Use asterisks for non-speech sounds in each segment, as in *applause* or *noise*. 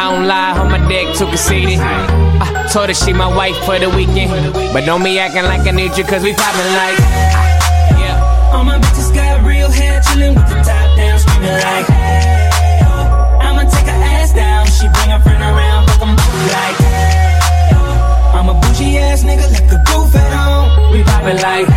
I don't lie, on my dick too conceited. I told her she my wife for the weekend. But don't be acting like I need you, cause we poppin' like. Yeah. All my bitches got real hair, chillin' with the top down, screaming like, hey. I'ma take her ass down, she bring her friend around, fuck them both like, hey. I'm a bougie ass nigga, like the roof at home. We poppin' like, we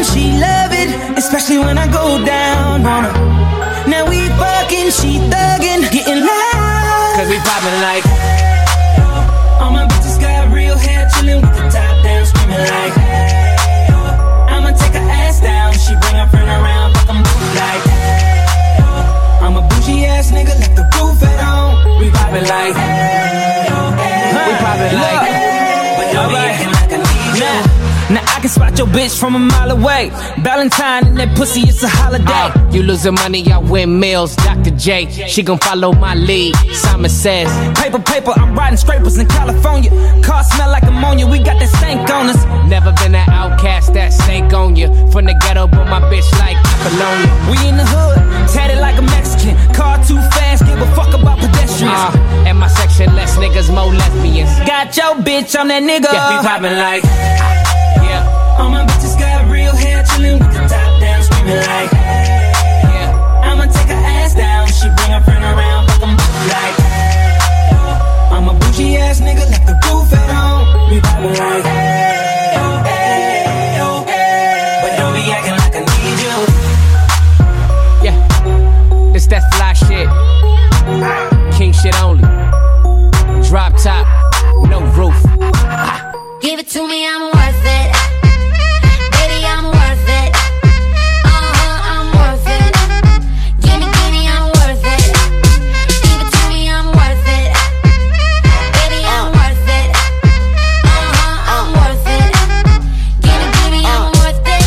loving, she love it, especially when I go down on her. Now we fucking, she thuggin', getting loud. cause we poppin' like, All my bitches got real hair, chillin' with the top down, screaming like, hey. I'ma take her ass down, she bring her friend around, fuck 'em both like, hey. I'm a bougie ass nigga, like the roof at home. We poppin' like, hey, hey, we poppin' like. Now I can spot your bitch from a mile away. Valentine and that pussy, it's a holiday. Uh, you losing money, I win meals. Dr. J, she gon' follow my lead. Simon says, Paper, paper, I'm riding scrapers in California. Car smell like ammonia, we got that stank on us. Never been an outcast that snake on you. From the ghetto, but my bitch like Apollonia. We in the hood, tatted like a Mexican. Car too fast, give a fuck about pedestrians. Uh, and my section, less niggas, more lesbians. Got your bitch, I'm that nigga. Yeah, we poppin' like, yeah, All my bitches got real hair, chillin' with the top down, screaming like, hey. yeah. I'ma take her ass down, she bring her friend around, fuck 'em both like, hey. I'm a bougie ass nigga, like the roof at home. We poppin' like, shit only. Drop top, no roof. Give it to me, I'm worth it. Baby, I'm worth it. Uh-huh, I'm worth it. Give me, give me, I'm worth it. Give it to me, I'm worth it. Baby, I'm uh. worth it. Uh-huh, I'm uh. worth it. Give me, give me, I'm uh. worth it.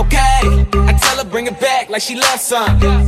Okay, I tell her bring it back like she loves some.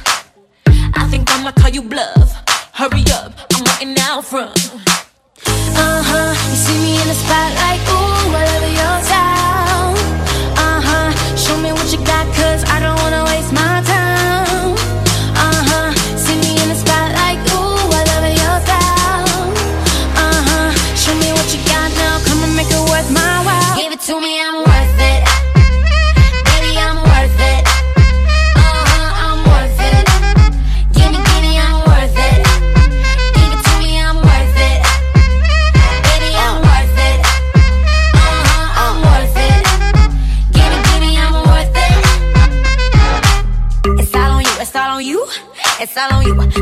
I think I'ma call you bluff. Hurry up, I'm waiting out front. Uh huh, you see me in the spotlight, ooh, love your style. Uh huh, show me what you got, cause I don't wanna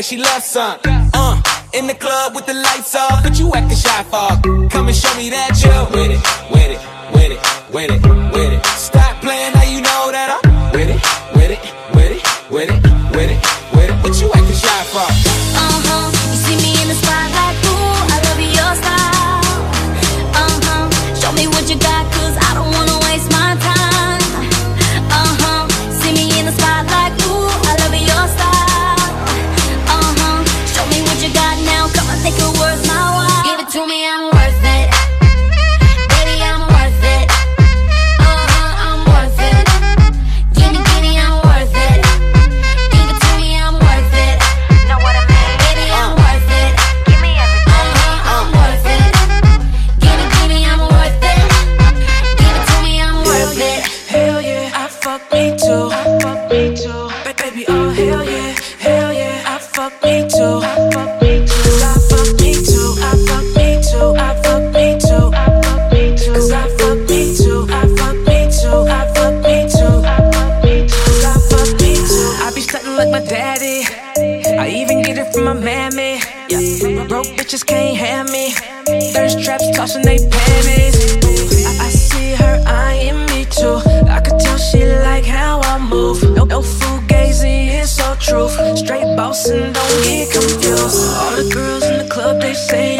like she loves some. Uh, in the club with the lights off, but you acting shy fuck. and don't get confused. All the girls in the club, they say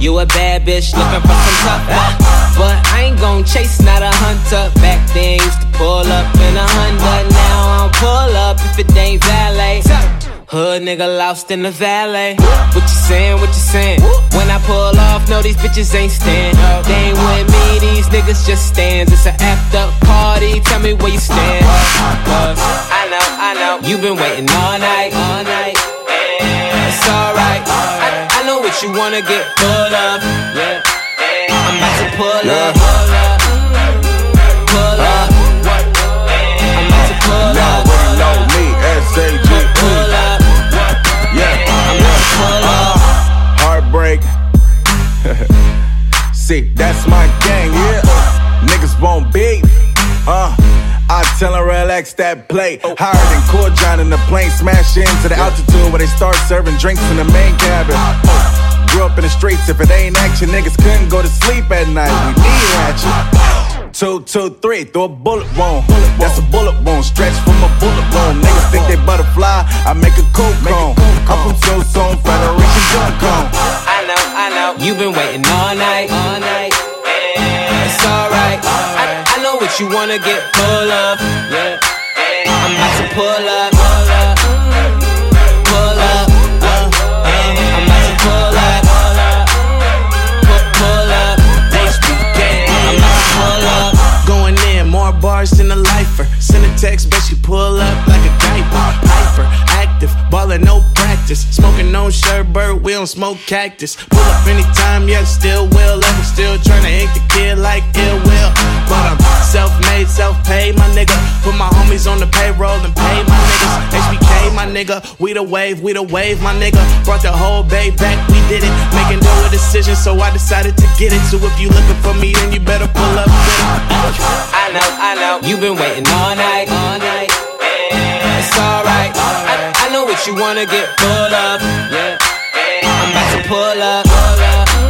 You a bad bitch looking for some tough luck. But I ain't gon' chase, not a hunter. Back then used to pull up in a Honda. Now I don't pull up if it ain't valet. Hood nigga lost in the valet. What you saying? What you saying? When I pull off, no, these bitches ain't stand up. They ain't with me, these niggas just stands. It's an after party, tell me where you stand. Cause I know, I know, you've been waiting all night. All night. It's alright you wanna get pulled. Yeah. I'm about to pull up. Pull up. Pull up. I'm about to pull up. Know me? Pull up. Yeah. I'm about to pull up. Uh, heartbreak. *laughs* See, that's my gang, yeah. Niggas won't beat. Uh. I tell him relax that plate. Higher than Kool John in the plane, smash into the altitude where they start serving drinks in the main cabin. Grew up in the streets, if it ain't action, niggas couldn't go to sleep at night. We need action. Two, two, three, throw a bullet wound. That's a bullet wound, stretch from a bullet wound. Niggas think they butterfly, I make a cool you wanna get full of. Yeah, I'm about to pull up, pull up, pull up. Uh, I'm about to pull up, pull, pull up. I'm about to pull up. Going in, more bars than a lifer. Send a text, bet she pull up like a diaper. Hyper, active, ballin' no practice. Smoking no sherbert, we don't smoke cactus. Pull up anytime, yeah, still will. Ever still tryna ink the kid like ill will. But I'm self-made, self-paid, my nigga. Put my homies on the payroll and pay my niggas. HBK, my nigga. We the wave, we the wave, my nigga. Brought the whole bay back, we did it. Making no decision, so I decided to get it. So if you looking for me, then you better pull up with. I know, I know, you've been waiting all night, all night. It's alright, I, I know what you wanna get full of. Yeah, I'm about to pull up, pull up,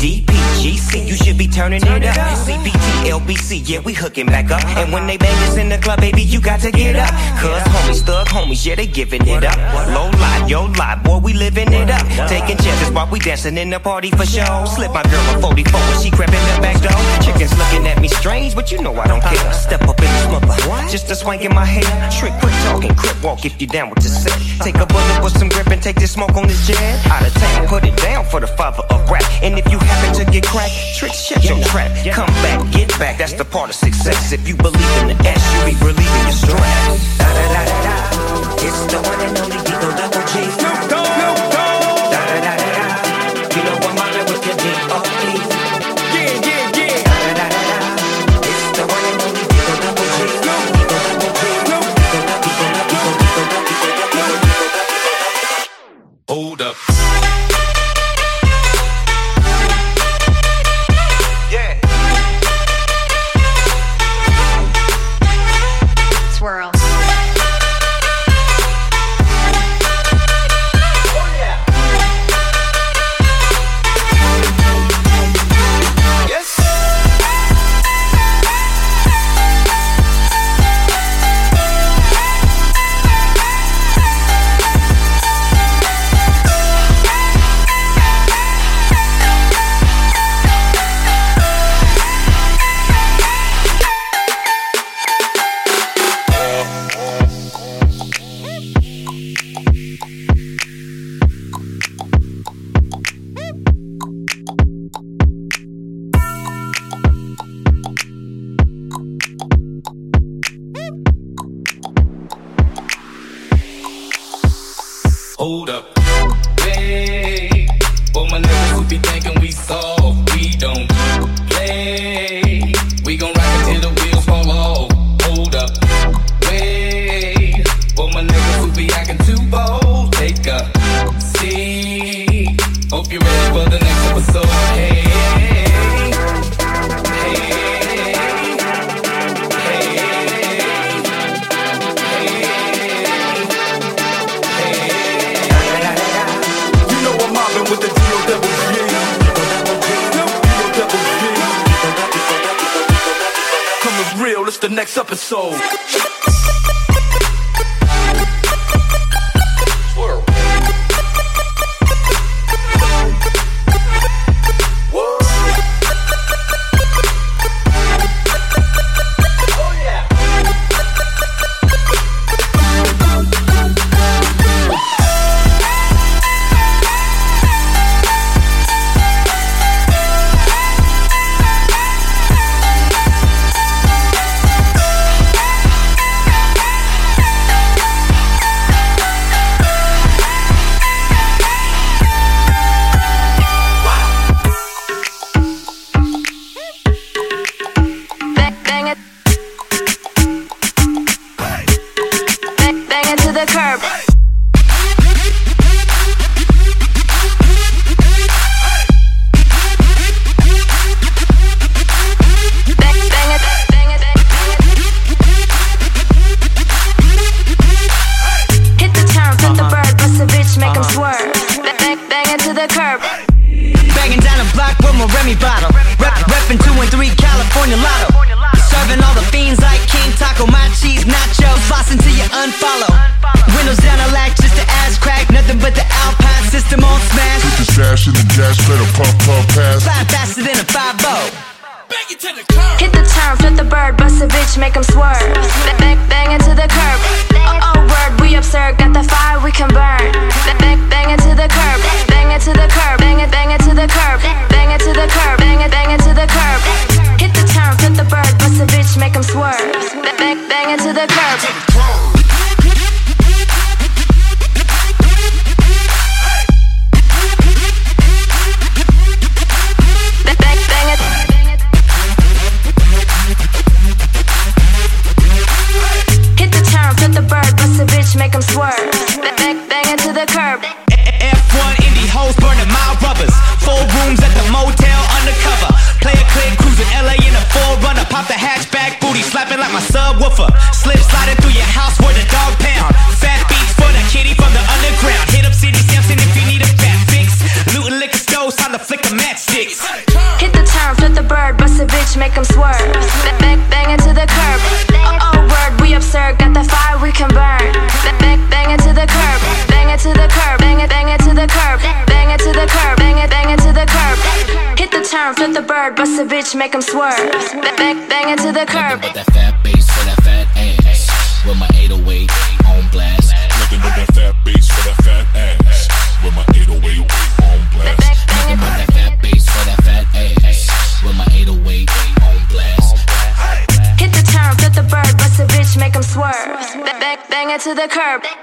DPGC, you should be turning Turn it, it up. up. CPT, LBC, yeah, we hooking back up. And when they bang us in the club, baby, you got to get up. Cuz homies, thug homies, yeah, they giving it up. Low lie, yo lie, boy, we living it up. Taking chances while we dancing in the party for show. Slip my girl a 44 when she crapping in the back door. Chickens looking at me strange, but you know I don't care. Step up in this mother, uh, just a swank in my hair. Trick, quit talking, crip walk if you down with the set. Take a bullet with some grip and take this smoke on this jet. Out of town, put it down for the father of rap. And if you happen to get cracked, trick, shut your trap. Come back, get back, that's the part of success. If you believe in the S, you be relieving your stress. Da da da da da. It's the one and only D-O Double G. Hold Bang the curb.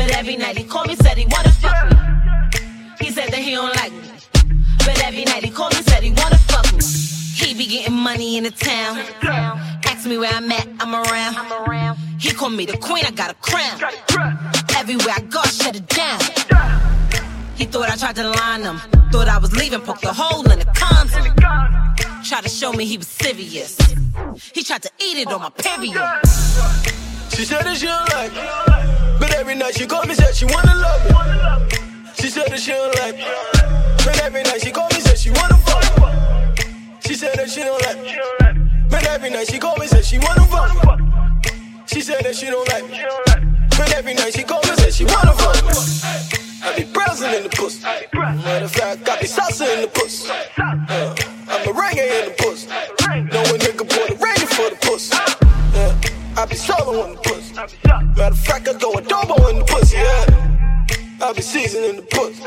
But every night he called me, said he wanna fuck me. He said that he don't like me. But every night he called me, said he wanna fuck me. He be getting money in the town. Ask me where I'm at, I'm around. He called me the queen, I got a crown. Everywhere I go, I shut it down. He thought I tried to line him. Thought I was leaving, poked a hole in the condom. Tried to show me he was serious. He tried to eat it on my period. She said that she don't like me. But every night she called me, said she wanna love me. She said that she don't like me. But every night she called me, said she wanna fuck me. She said that she don't like me. But every night she called me, said she wanna fuck me. She said that she don't like me. But every night she called me, said she wanna fuck me. I be browsing in the pussy. Matter of fact, I be salsa in the pussy. Uh, I'm a reggae in the pussy. Know a nigga put a I be solo in the pussy. Matter of fact, I go adobo in the pussy. Yeah. I be seasoning the pussy.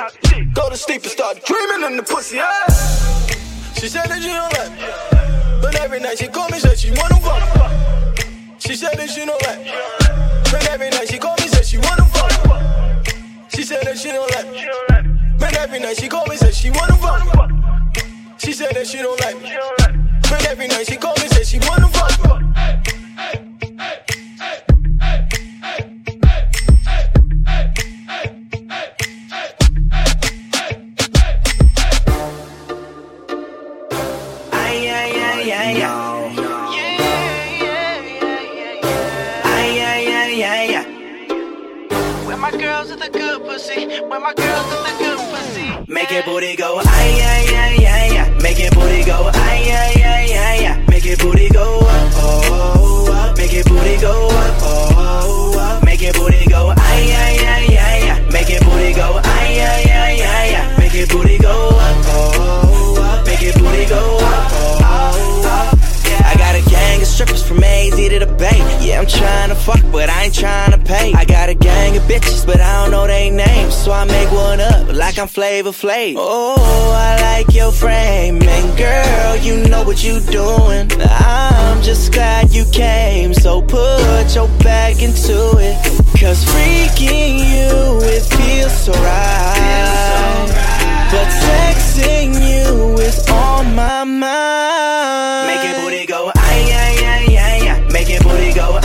Go to sleep and start dreaming in the pussy. Yeah. She said that she don't like me. But every night she call me, said she wanna fuck. She said that she don't like me. But every night she call me, said she wanna fuck. She said that she don't like me. But every night she call me, said she wanna fuck. She said that she don't like me. But every night she call me, said she wanna fuck me. Ay, ay, ay, my girls with the good pussy? Where my girls with the good pussy? Make it booty go, ay, ay, ay, ay, ay. Make it booty go, ay, ay, ay, ay, ay. Make it booty go up, oh, up. Like I'm Flavor Flav. Oh, I like your frame. And girl, you know what you doing. I'm just glad you came. So put your back into it. Cause freaking you, it feels so right. But texting you is on my mind. Make it booty go, ay, ay, ay, ay, ay. Make it booty go,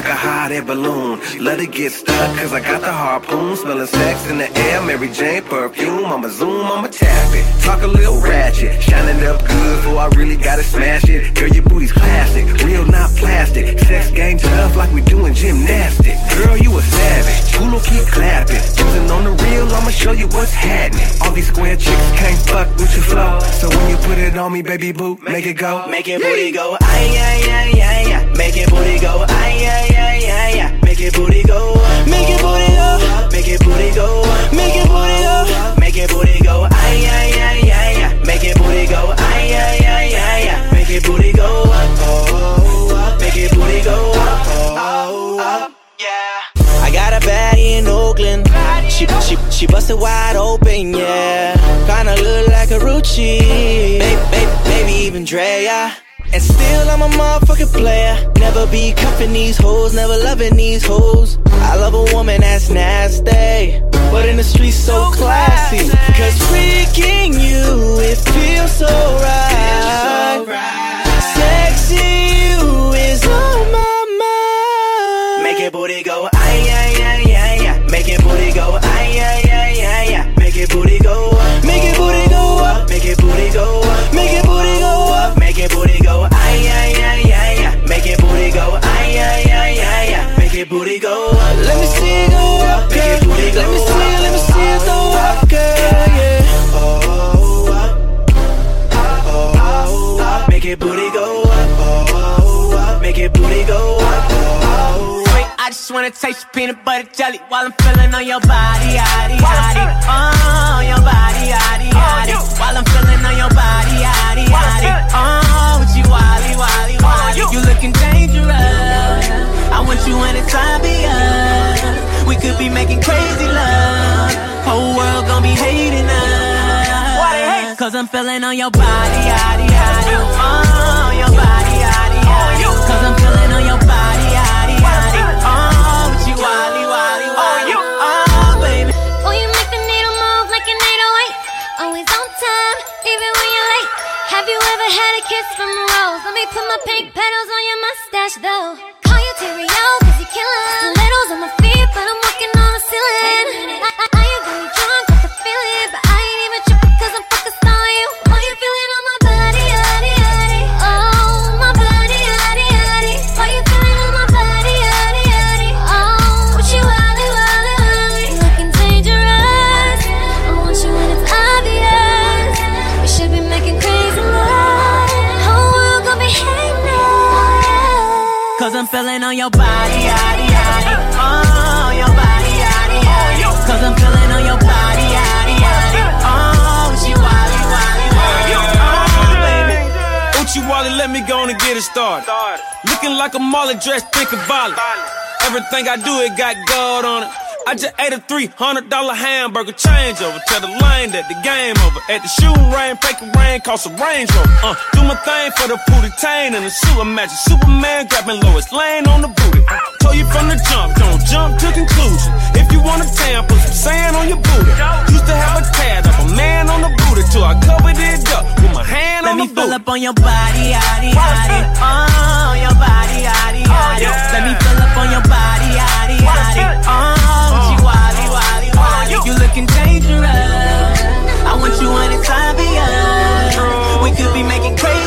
like a hot air balloon. Let it get stuck, cause I got the harpoon. Smelling sex in the air, Mary Jane perfume. I'ma zoom, I'ma. Talk a little ratchet. Shining up good, for I really gotta smash it. Girl, your booty's classic. Real, not plastic. Sex game tough like we doing gymnastics. Girl, you a savage. Hulu keep clapping. Using on the real, I'ma show you what's happening. All these square chicks can't fuck with your flow. So when you put it on me, baby boo, make it go. Make it booty go, ay, ay, ay, ay, ay. Make it booty go, ay, ay, ay, ay, ay. Make it booty go, make it booty go, make it booty go, make it booty go, make it booty go, ay, ay, ay. Make it booty go, ay, ay, ay, ay. Make it booty go up, oh, up. Make it booty go up, oh, up. Yeah. I got a baddie in Oakland. She she she busted wide open, yeah. Kinda look like a Rucci, maybe, maybe, maybe even Drea. And still I'm a motherfucking player. Never be cuffing these hoes, never loving these hoes. I love a woman that's nasty, but in the streets so classy. Cause freaking you, it feels so right. Wanna taste your peanut butter jelly while I'm feeling on your body, yaddy, yaddy. Oh, your body, yaddy, yaddy. While I'm feeling on your body, yaddy, yaddy. Oh, with you, wally, wally, wally. You looking dangerous. I want you when it's obvious. We could be making crazy love. Whole world gon' be hating us. Cause I'm feeling on your body, yaddy, yaddy. Oh, you ever had a kiss from a rose? Let me put my pink petals on your mustache, though. Call you Terrio, cause you killin'. Stilettos on my feet, but I'm walking on the ceiling. I, I, feeling on your body, yaddy, yaddy. Oh, your body, yaddy, yaddy. Cause I'm feeling on your body, yaddy, yaddy. Oh, she wally, wally, wally. Oh, baby. Uchi Wally, let me go on and get it started. Looking like a Molly dressed, thinking volley. Everything I do, it got gold on it. I just ate a $300 hamburger changeover. Tell the lane that the game over. At the shooting rain, fake rain, cost a Range Rover. Uh, do my thing for the booty tain and the sewer magic. Superman grabbing Lois Lane on the booty. Told you from the jump, don't jump to conclusion. If you want a tan, put some sand on your booty. Used to have a tad of a man on the booty till I covered it up with my hand Let on me fill up on your body, yaddy, yaddy. Oh, your body, yaddy, yaddy. Let me fill up on your body, yaddy, yaddy. Oh, with you, wally, wally, wally. You looking dangerous. I want you when it's obvious. We could be making crazy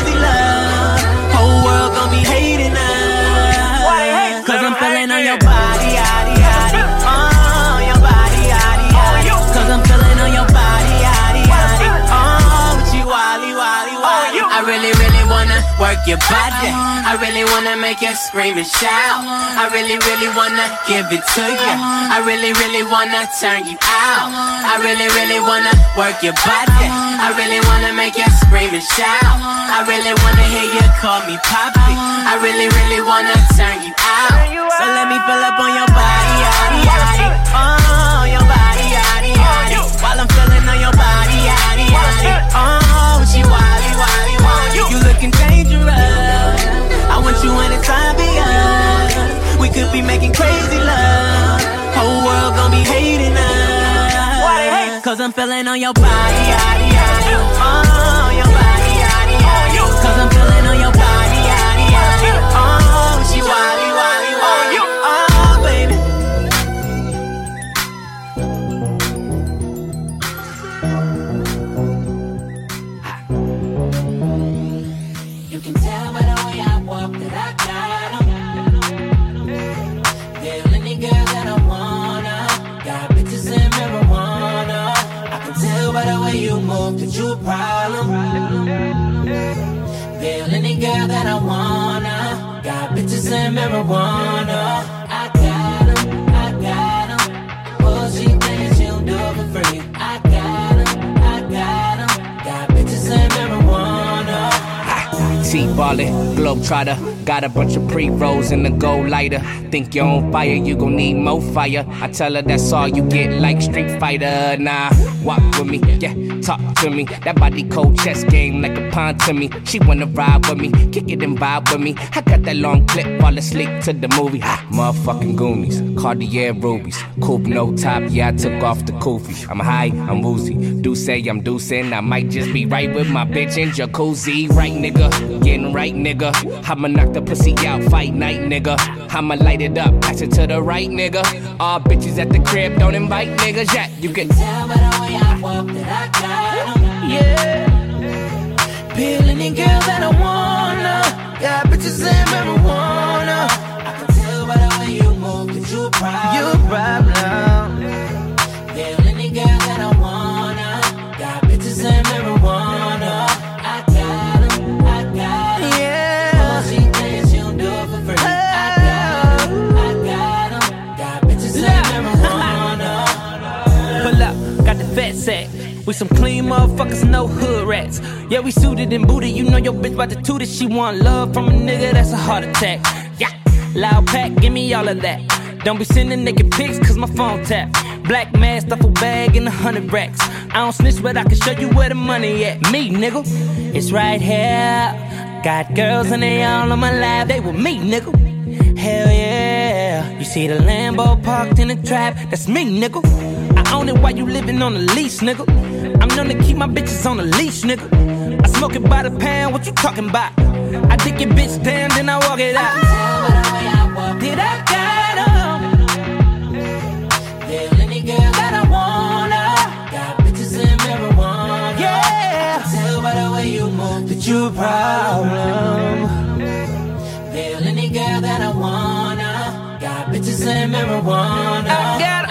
work your body. I really wanna make you scream and shout. I really, really wanna give it to you. I really, really wanna turn you out. I really, really wanna work your body. I really wanna make you scream and shout. I really wanna hear you call me poppy. I really, really wanna turn you out. So let me fill up on your body, yaddy, yaddy. Oh, your body, yaddy. While I'm feeling on your body, yaddy, yaddy. Oh, she wally, wally, wally. You looking Cause I'm feeling on your body, yaddy, yaddy. Marijuana. I got I got 'em. She thinks she'll do for free. I got I got. Got bitches in marijuana. T-ballin', globetrotter. Got a bunch of pre-rolls in the gold lighter. Think you're on fire, you gon' need more fire. I tell her that's all you get, like Street Fighter. Nah, walk with me, yeah, talk to me. That body cold chess game like a pawn to me. She wanna ride with me, kick it and vibe with me. I got that long clip, fall asleep to the movie. Ha, motherfucking Goonies, Cartier rubies, coupe no top. Yeah, I took off the kufi. I'm high, I'm woozy. Do say I'm deucing. I might just be right with my bitch in jacuzzi. Right, nigga, getting right, nigga. I'ma knock the pussy out, fight night, nigga. I'ma light it up, pass it to the right, nigga. All bitches at the crib, don't invite niggas. yet. you can tell by the way I walk that I got. Yeah. Peel any girl that I wanna. Got bitches in marijuana. I can tell by the way you move that you a problem. You a problem. Rats. Yeah, we suited and booted. You know your bitch about to toot it. She want love from a nigga, that's a heart attack. Yeah, loud pack, give me all of that. Don't be sending naked pics, cause my phone tap. Black mask, duffel bag, and a hundred racks. I don't snitch, but I can show you where the money at. Me, nigga, it's right here. Got girls and they all on my lap, they with me, nigga. Hell yeah. You see the Lambo parked in the trap, that's me, nigga. I own it while you living on the lease, nigga. Known to keep my bitches on the leash, nigga. I smoke it by the pound, what you talking about? I dick your bitch down, then I walk it out. Did I got 'em? Feel any girl that I wanna. Got bitches in marijuana. Yeah. I tell by the way you move that you a problem. Feel any girl that I wanna. Got bitches in marijuana. I. I got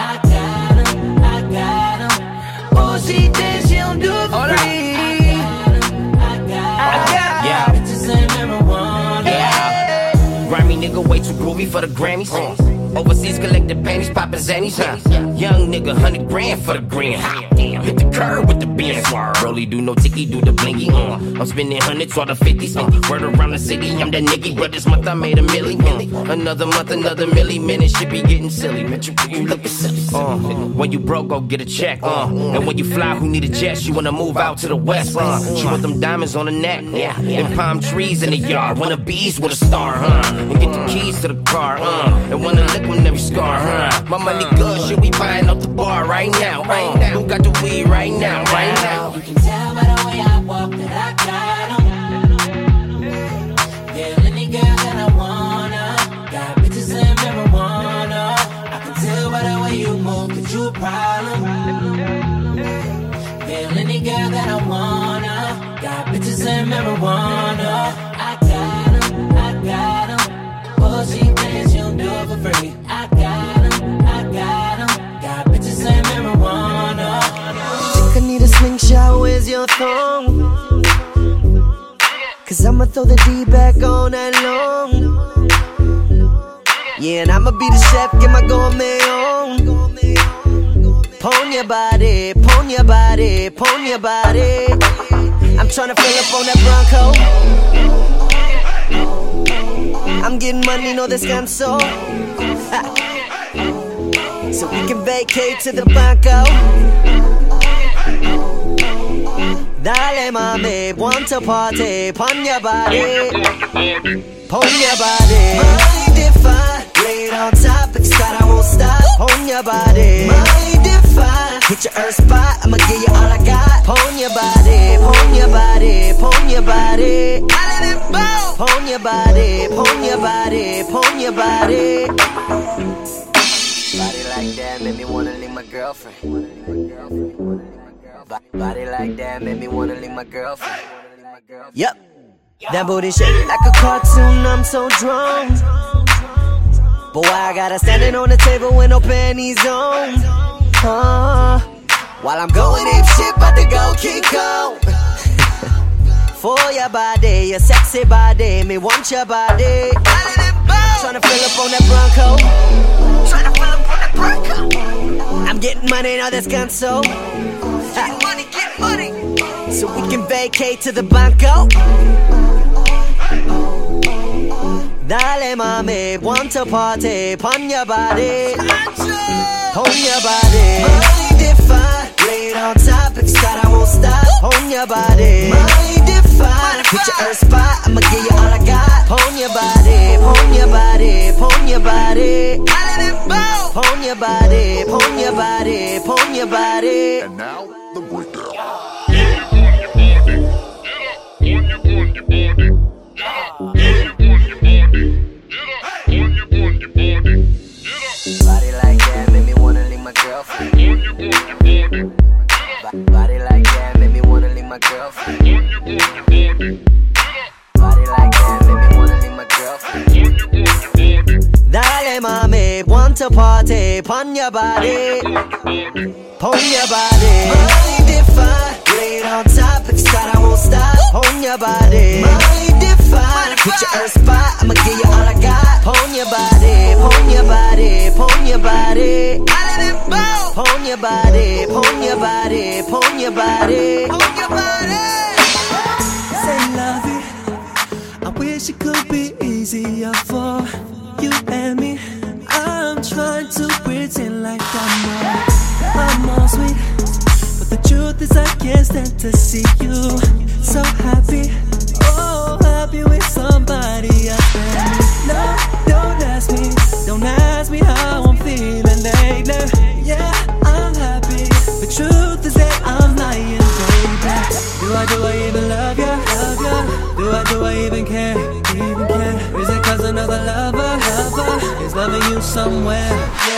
nigga way too groovy for the Grammys. Mm. Overseas collected panties, poppin' zannies, huh? Young nigga, hundred grand for the green. Hot damn, hit the curb with the beans. Rolly do no ticky, do the blinky. Uh. I'm spending hundreds or the fifties. Uh. Word around the city, I'm that nigga. But this month I made a milli. Uh. Another month, another milli. Minute should be getting silly. Man, you, you looking silly. Uh. When you broke, go get a check. Uh. And when you fly, who need a jet? She wanna move out to the west. Uh. She want them diamonds on the neck. Yeah. And palm trees in the yard. Wanna bees with a star, huh? And get the keys to the car, uh. And wanna lick on every scar, huh? My money good, shit, we buying up the bar right now, uh. Who got the weed right now, throw the D back on night long. Yeah, and I'ma be the chef, get my gourmet on. Pon your body, pon your body, pon your body. I'm tryna fill up on that Bronco. I'm getting money, no descanso. Ha. *laughs* So we can vacate to the Banco. Dale mami, want to party, pon your body, pon your body. Mind if I lay it on top, it's that I won't stop. Pon your body, mind if I hit your earth spot, I'ma give you all I got. Pon your body, pon your body, pon your body. Pon your body, pon your body, pon your body. Body like that made me wanna leave my girlfriend. Bo- Body like that made me wanna leave my girlfriend. Yep. That booty shake like a cartoon, I'm so drunk. But why I gotta standing on the table with no panties on? Uh, while I'm going ape shit, about to go King Kong. *laughs* For your body, your sexy body, me want your body. Tryna fill up on that Bronco. Tryna fill up on that Bronco. I'm getting money, that's console. Get money, get money. So we can vacate to the Banco. Dale mami, want to party, pon your body, pon your body. Mind if I lay on top, that I won't stop. Pon your body, if I hit your earth spot, I'ma give you all I got. Pon your body, pon your body, pon your body. Pon your body, pon your body, pon your body. And now the breakdown. Home your body. Home your body want to party, pon your body, pon your body. Molly defy, it on top, start I won't stop, pon your body. Molly defy, put your earth spot, I'ma give you all I got, pon your body, pon your body, pon your body. Pon your body, pon your body, pon your body, pon your body. I wish it could be easier for you and me trying to pretend like I'm all, I'm all sweet. But the truth is, I can't stand to see you so happy. Oh, happy with somebody else. No, don't ask me, don't ask me how I'm feeling lately. Yeah, I'm happy. The truth is that I'm lying, baby. Do I, do I even love you? Love you? Do I, do I even care? You somewhere.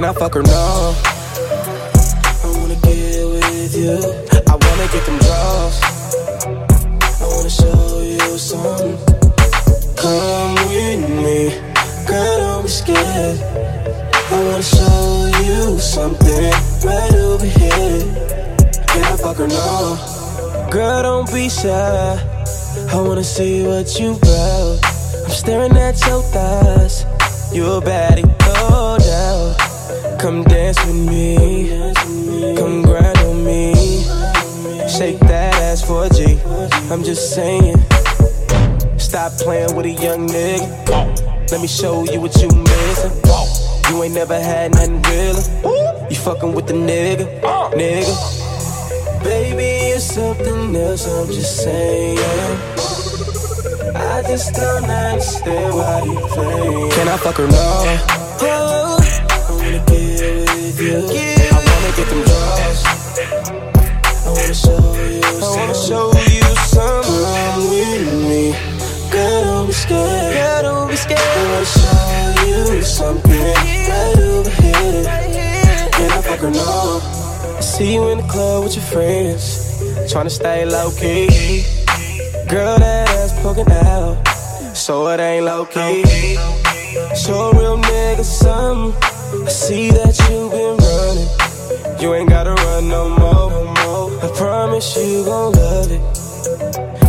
Can I fuck her? No. I wanna get with you. I wanna get them draws. I wanna show you something. Come with me, girl, don't be scared. I wanna show you something right over here. Can I fuck her? No. Girl, don't be shy. I wanna see what you about. I'm staring at your thighs. You a baddie. Come dance with me. Come grind on me. Shake that ass for G. I'm just saying. Stop playing with a young nigga. Let me show you what you missing. You ain't never had nothing realer. You fucking with the nigga, nigga. Baby, you're something else. I'm just saying. I just don't understand why you play. Can I fuck her now? You. I wanna get them draws. I wanna show you. I wanna show you something. Come with me. Girl, don't be scared. Girl, don't be scared. I wanna show you something right over here. Can I fuck her now? I see you in the club with your friends. Tryna stay low key. Girl, that ass poking out. So it ain't low key. Show a real nigga something. I see that you've been running. You ain't gotta run no more. more. I promise you gon' love it.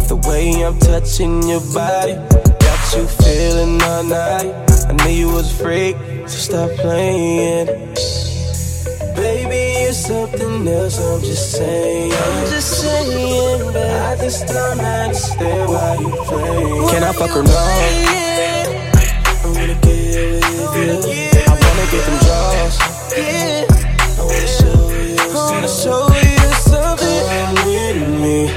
The way I'm touching your body. Got you feeling all night. I knew you was a freak, so stop playing. Baby, you're something else. I'm just saying. I'm just saying, but I just don't understand why you play. Can I fuck her now? I wanna get with you. Get them draws. I wanna show you. I wanna show you something. Come with me,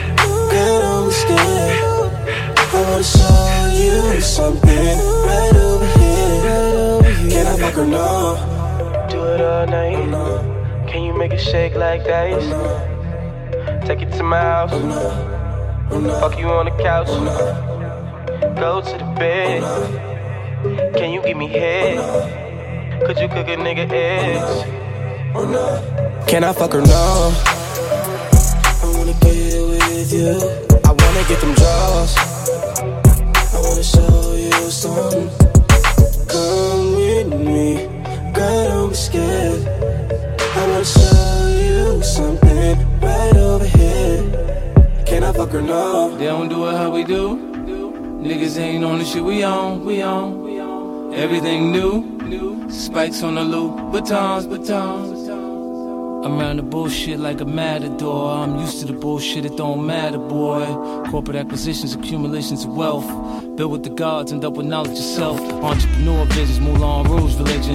girl. Be scared. I wanna show you something right over here. Can I fuck her now? Do it all night. Can you make it shake like that? Take it to my house. Fuck you on the couch. Go to the bed. Can you give me head? Could you cook a nigga eggs? Can I fuck her now? I wanna get with you. I wanna get them draws. I wanna show you something. Come with me, girl, don't be scared. I wanna show you something right over here. Can I fuck her No. They don't do it how we do. Niggas ain't on the shit we on, we on. Everything new, spikes on the loop, batons, batons. I'm around the bullshit like a matador. I'm used to the bullshit, it don't matter, boy. Corporate acquisitions, accumulations of wealth. Built with the gods end up with knowledge yourself. Entrepreneur visions, Moulin Rouge religion.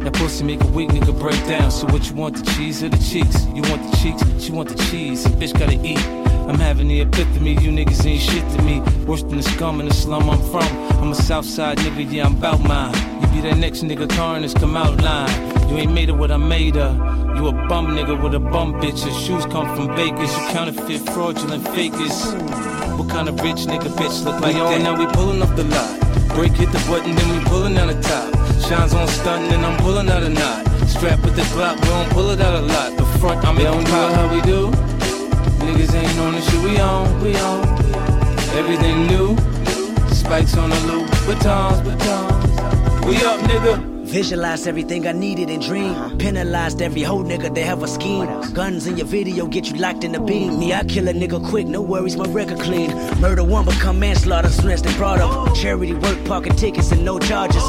That pussy make a weak nigga break down. So what you want, the cheese or the cheeks? You want the cheeks, she want the cheese. Bitch gotta eat. I'm having the epiphany, you niggas ain't shit to me. Worse than the scum in the slum I'm from. I'm a Southside nigga, yeah, I'm bout mine. You be that next nigga carnage, come out line. You ain't made it what I made her. You a bum nigga with a bum bitch. Your shoes come from bakers. You counterfeit, fraudulent fakers. What kind of rich nigga bitch look like that? Now we pulling up the lot. Break hit the button, then we pulling out the top. Shines on stunting, and I'm pulling out a knot. Strap with the Glock, we don't pull it out a lot. The front, I'm in do how we do. Niggas ain't on the shit we on, we on. Everything new. Spikes on the loop, batons, batons. We up, nigga. Visualize everything I needed and dreamed. Penalized every whole nigga that have a scheme. Guns in your video get you locked in the beam. Me, I kill a nigga quick, no worries, my record clean. Murder one become manslaughter, snatched and brought up. Charity work, parking tickets and no charges.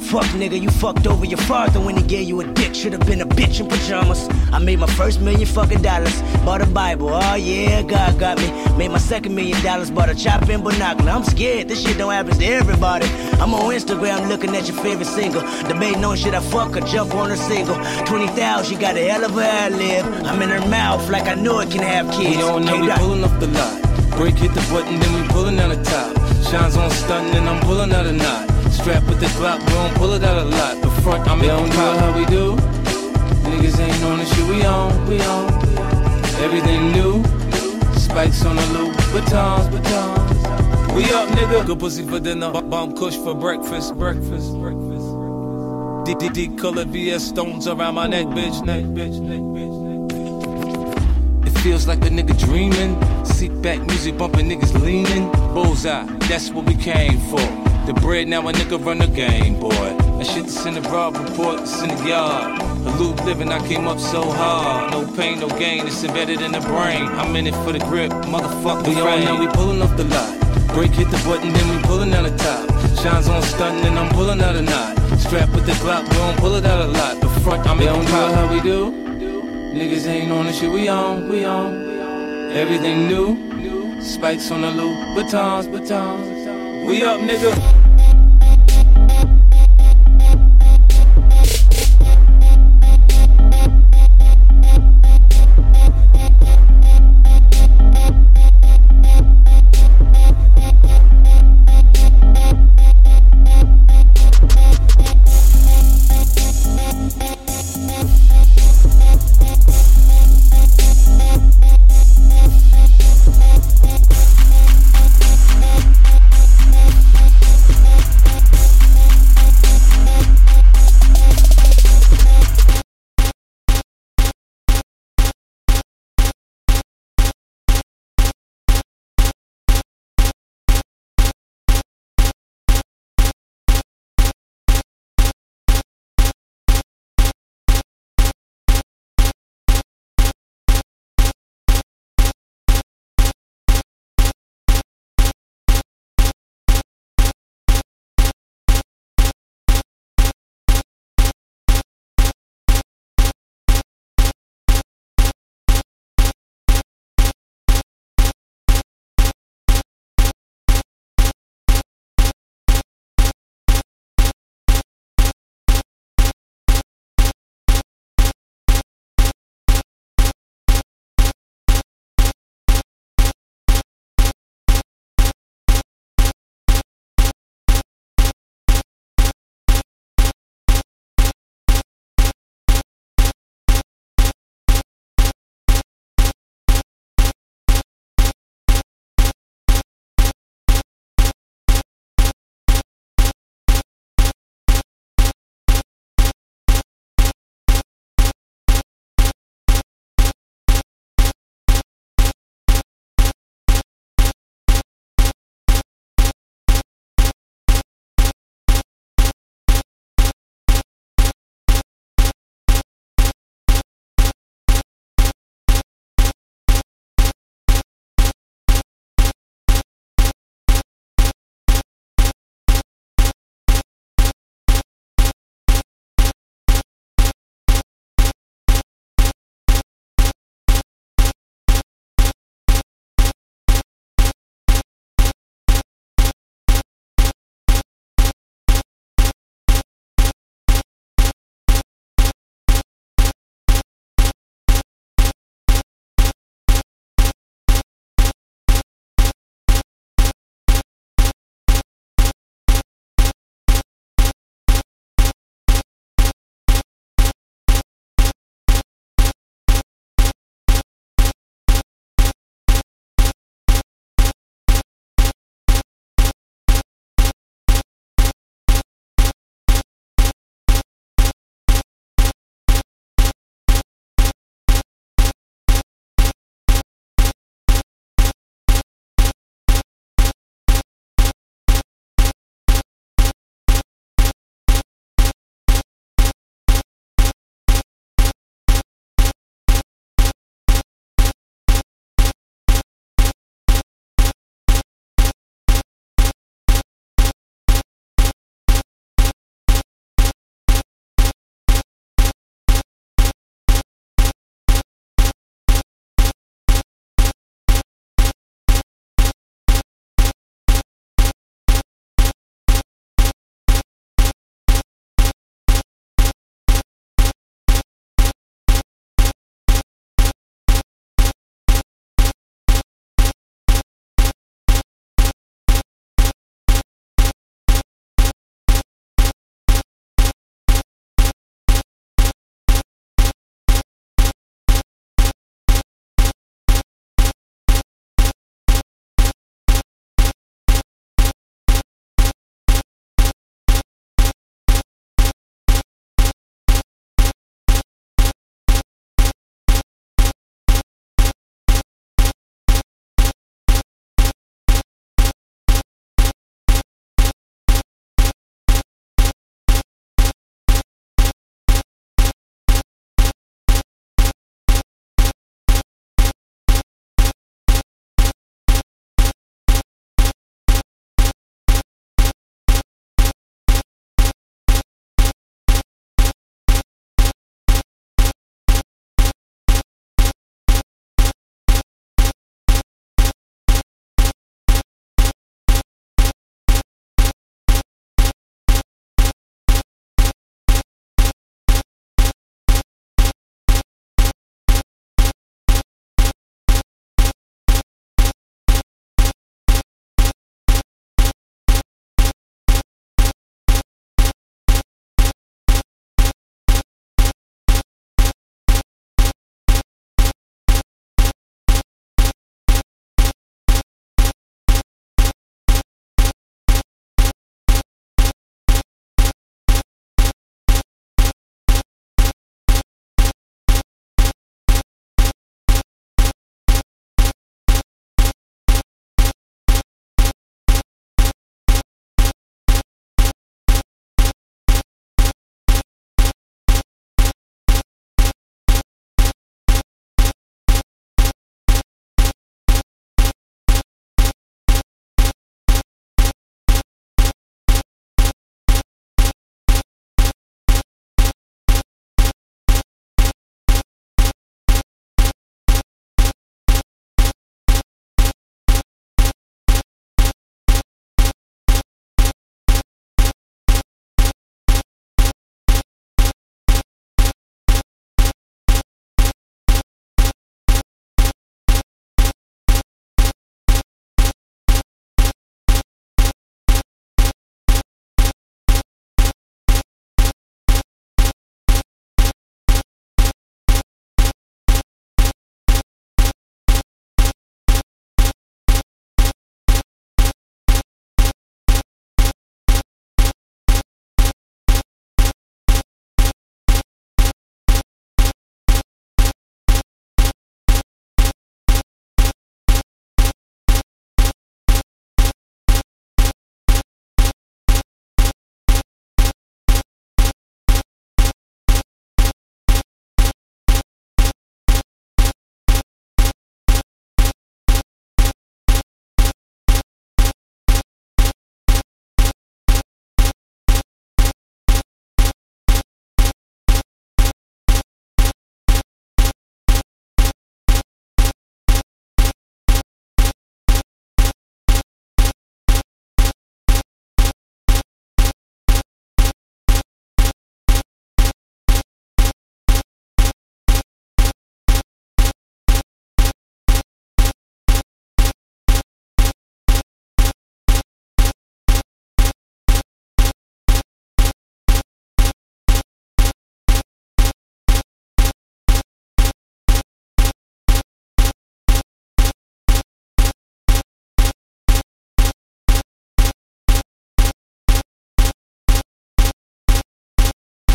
Fuck nigga, you fucked over your father when he gave you a dick. Should've been a bitch in pajamas. I made my first million fucking dollars. Bought a Bible, oh yeah, God got me. Made my second million dollars, bought a chop and binocular. I'm scared, this shit don't happen to everybody. I'm on Instagram looking at your favorite single. Debating on shit I fuck or jump on a single. 20,000, she got a hell of a ad lib. I'm in her mouth like I know it can have kids. We don't know, we pulling up the lot. Break hit the button, then we pulling out the top. Shines on stunting, and I'm pulling out a knot. Strap with the Glock, we don't pull it out a lot. The front, I'm in don't how we do. Niggas ain't on the shit we on, we on. Everything new. Spikes on the loop, batons, batons. We up, nigga. Good pussy for dinner, bomb kush for breakfast, breakfast, breakfast. D D D color VS stones around my neck, bitch, neck, bitch, neck, bitch, feels like a nigga dreaming. Seat back music bumping, niggas leaning. Bullseye, that's what we came for. The bread, now a nigga run the game, boy. That shit that's in the broad report, it's in the yard. A loop living, I came up so hard. No pain, no gain, it's embedded in the brain. I'm in it for the grip, motherfucker. We all know we pulling off the lot. Break hit the button, then we pulling out the top. Shines on stunting, and I'm pulling out a knot. Strap with the Glock, we don't pull it out a lot. The front, I'm in don't do how we do. Niggas ain't on the shit we on, we on. Everything new. Spikes on the loop, batons, batons. We up, nigga.